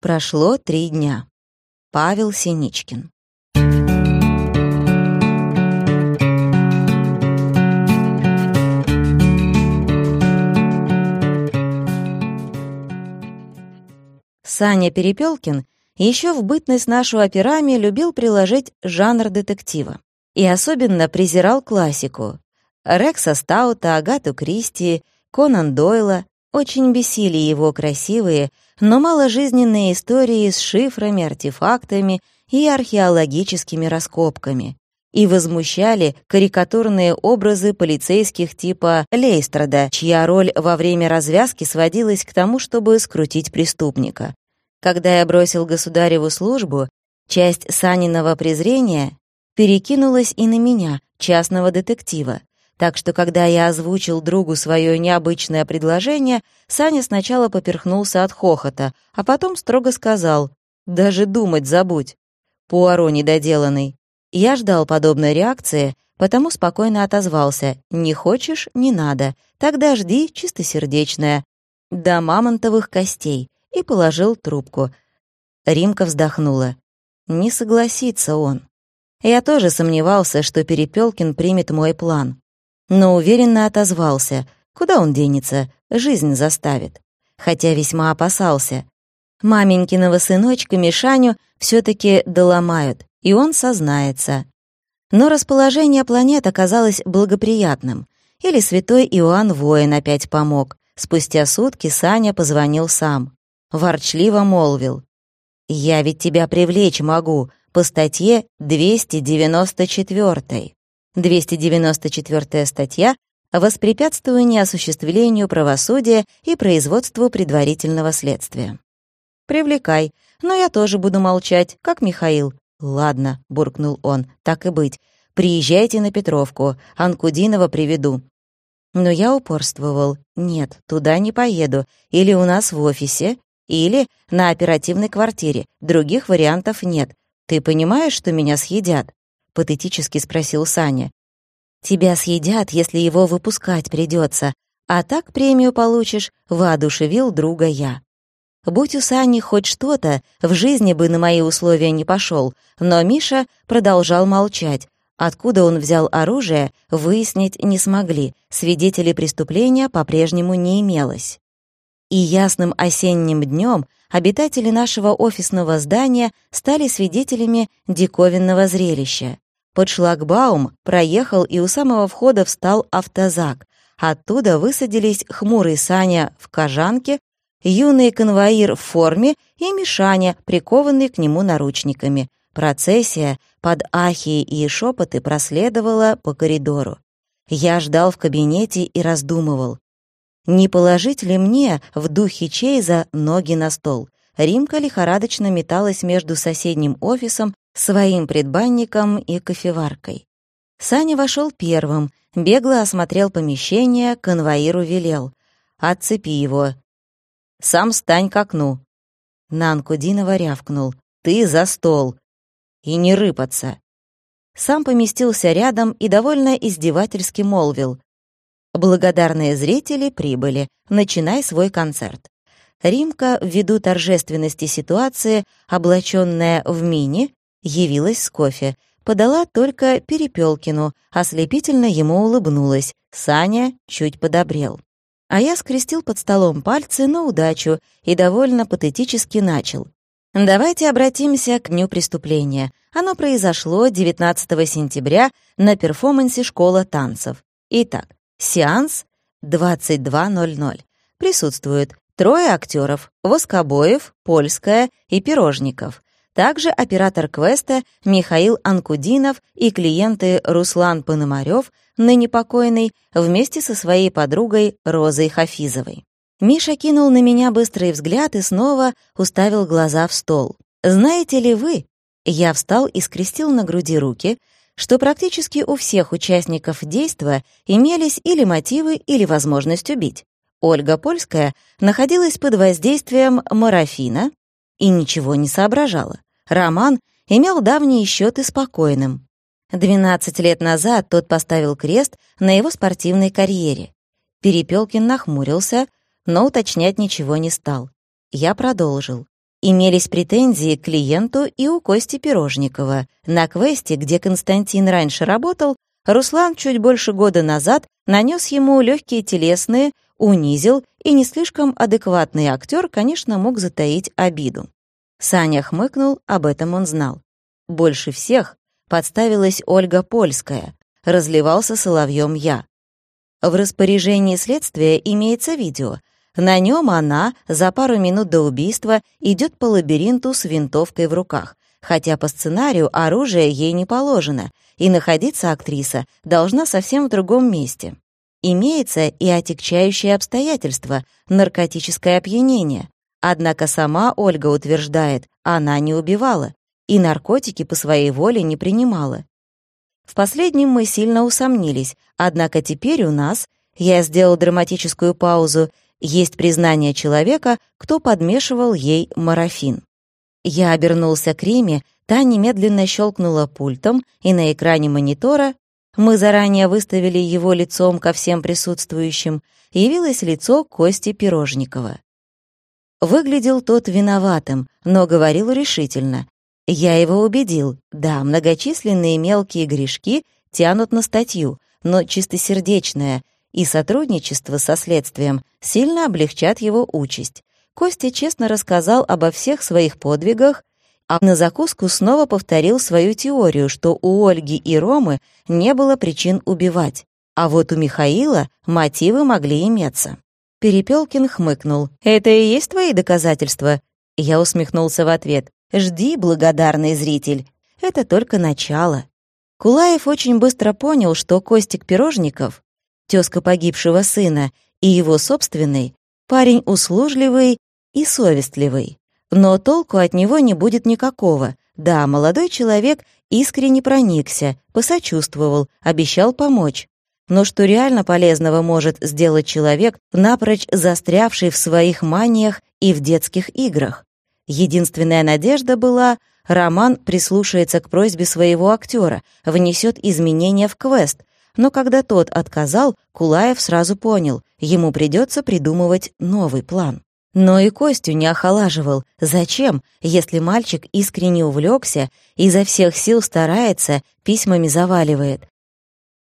Прошло три дня. Павел Синичкин. Саня Перепелкин еще в бытность нашу операми любил приложить жанр детектива. И особенно презирал классику. Рекса Стаута, Агату Кристи, Конан Дойла. Очень бесили его красивые, но маложизненные истории с шифрами, артефактами и археологическими раскопками. И возмущали карикатурные образы полицейских типа Лейстрада, чья роль во время развязки сводилась к тому, чтобы скрутить преступника. Когда я бросил государеву службу, часть Саниного презрения перекинулась и на меня, частного детектива. Так что, когда я озвучил другу свое необычное предложение, Саня сначала поперхнулся от хохота, а потом строго сказал «Даже думать забудь». Пуаро недоделанный. Я ждал подобной реакции, потому спокойно отозвался «Не хочешь — не надо, тогда жди чистосердечное». До мамонтовых костей и положил трубку. Римка вздохнула. Не согласится он. Я тоже сомневался, что Перепелкин примет мой план. Но уверенно отозвался. Куда он денется? Жизнь заставит. Хотя весьма опасался. Маменькиного сыночка Мишаню все таки доломают, и он сознается. Но расположение планет оказалось благоприятным. Или святой Иоанн Воин опять помог. Спустя сутки Саня позвонил сам ворчливо молвил. «Я ведь тебя привлечь могу по статье 294. 294 статья о воспрепятствовании осуществлению правосудия и производству предварительного следствия. «Привлекай, но я тоже буду молчать, как Михаил». «Ладно», — буркнул он, — «так и быть. Приезжайте на Петровку, Анкудинова приведу». Но я упорствовал. «Нет, туда не поеду. Или у нас в офисе, или на оперативной квартире. Других вариантов нет. Ты понимаешь, что меня съедят?» — патетически спросил Саня. «Тебя съедят, если его выпускать придется, а так премию получишь», — воодушевил друга я. Будь у Сани хоть что-то, в жизни бы на мои условия не пошел, но Миша продолжал молчать. Откуда он взял оружие, выяснить не смогли, свидетелей преступления по-прежнему не имелось. И ясным осенним днем обитатели нашего офисного здания стали свидетелями диковинного зрелища. Под шлагбаум проехал и у самого входа встал автозак. Оттуда высадились хмурый Саня в кожанке, юный конвоир в форме и Мишаня, прикованный к нему наручниками. Процессия под ахи и шепоты проследовала по коридору. Я ждал в кабинете и раздумывал. Не положить ли мне в духе Чейза ноги на стол? Римка лихорадочно металась между соседним офисом, своим предбанником и кофеваркой. Саня вошел первым, бегло осмотрел помещение, конвоиру велел. «Отцепи его. Сам стань к окну». Нанкудинова рявкнул. «Ты за стол. И не рыпаться». Сам поместился рядом и довольно издевательски молвил. Благодарные зрители прибыли. Начинай свой концерт. Римка, ввиду торжественности ситуации, облаченная в мини, явилась с кофе. Подала только Перепелкину, ослепительно ему улыбнулась. Саня чуть подобрел. А я скрестил под столом пальцы на удачу и довольно патетически начал. Давайте обратимся к дню преступления. Оно произошло 19 сентября на перформансе «Школа танцев». Итак, Сеанс 22.00. Присутствуют трое актеров — Воскобоев, Польская и Пирожников. Также оператор квеста Михаил Анкудинов и клиенты Руслан Пономарев, ныне покойный, вместе со своей подругой Розой Хафизовой. Миша кинул на меня быстрый взгляд и снова уставил глаза в стол. «Знаете ли вы...» Я встал и скрестил на груди руки, что практически у всех участников действа имелись или мотивы, или возможность убить. Ольга Польская находилась под воздействием морфина и ничего не соображала. Роман имел давние счеты спокойным. 12 лет назад тот поставил крест на его спортивной карьере. Перепелкин нахмурился, но уточнять ничего не стал. Я продолжил. Имелись претензии к клиенту и у Кости Пирожникова. На квесте, где Константин раньше работал, Руслан чуть больше года назад нанес ему легкие телесные, унизил, и не слишком адекватный актер, конечно, мог затаить обиду. Саня хмыкнул, об этом он знал. Больше всех подставилась Ольга Польская, разливался соловьем я. В распоряжении следствия имеется видео. На нем она за пару минут до убийства идет по лабиринту с винтовкой в руках, хотя по сценарию оружие ей не положено, и находиться актриса должна совсем в другом месте. Имеется и отягчающее обстоятельство — наркотическое опьянение. Однако сама Ольга утверждает, она не убивала и наркотики по своей воле не принимала. В последнем мы сильно усомнились, однако теперь у нас, я сделал драматическую паузу, есть признание человека, кто подмешивал ей марафин. Я обернулся к Риме, та немедленно щелкнула пультом, и на экране монитора мы заранее выставили его лицом ко всем присутствующим, явилось лицо Кости Пирожникова. Выглядел тот виноватым, но говорил решительно. Я его убедил, да, многочисленные мелкие грешки тянут на статью, но чистосердечное и сотрудничество со следствием сильно облегчат его участь. Костя честно рассказал обо всех своих подвигах, а на закуску снова повторил свою теорию, что у Ольги и Ромы не было причин убивать, а вот у Михаила мотивы могли иметься. Перепелкин хмыкнул. «Это и есть твои доказательства?» Я усмехнулся в ответ. «Жди, благодарный зритель. Это только начало». Кулаев очень быстро понял, что Костик Пирожников, тезка погибшего сына, и его собственный, парень услужливый и совестливый. Но толку от него не будет никакого. Да, молодой человек искренне проникся, посочувствовал, обещал помочь. Но что реально полезного может сделать человек, напрочь застрявший в своих маниях и в детских играх? Единственная надежда была, Роман прислушается к просьбе своего актера, внесет изменения в квест, но когда тот отказал, Кулаев сразу понял, ему придется придумывать новый план. Но и Костю не охолаживал. Зачем, если мальчик искренне увлекся, изо всех сил старается, письмами заваливает?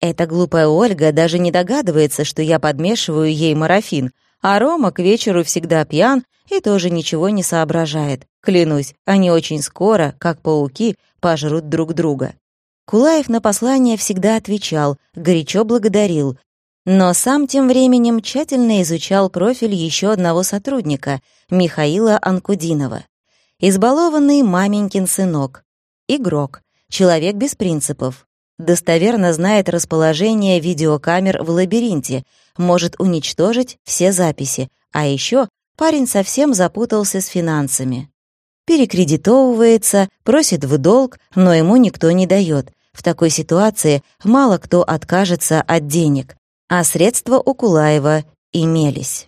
Эта глупая Ольга даже не догадывается, что я подмешиваю ей марафин, а Рома к вечеру всегда пьян и тоже ничего не соображает. Клянусь, они очень скоро, как пауки, пожрут друг друга. Кулаев на послание всегда отвечал, горячо благодарил, но сам тем временем тщательно изучал профиль еще одного сотрудника, Михаила Анкудинова. Избалованный маменькин сынок. Игрок. Человек без принципов достоверно знает расположение видеокамер в лабиринте, может уничтожить все записи, а еще парень совсем запутался с финансами. Перекредитовывается, просит в долг, но ему никто не дает. В такой ситуации мало кто откажется от денег, а средства у Кулаева имелись.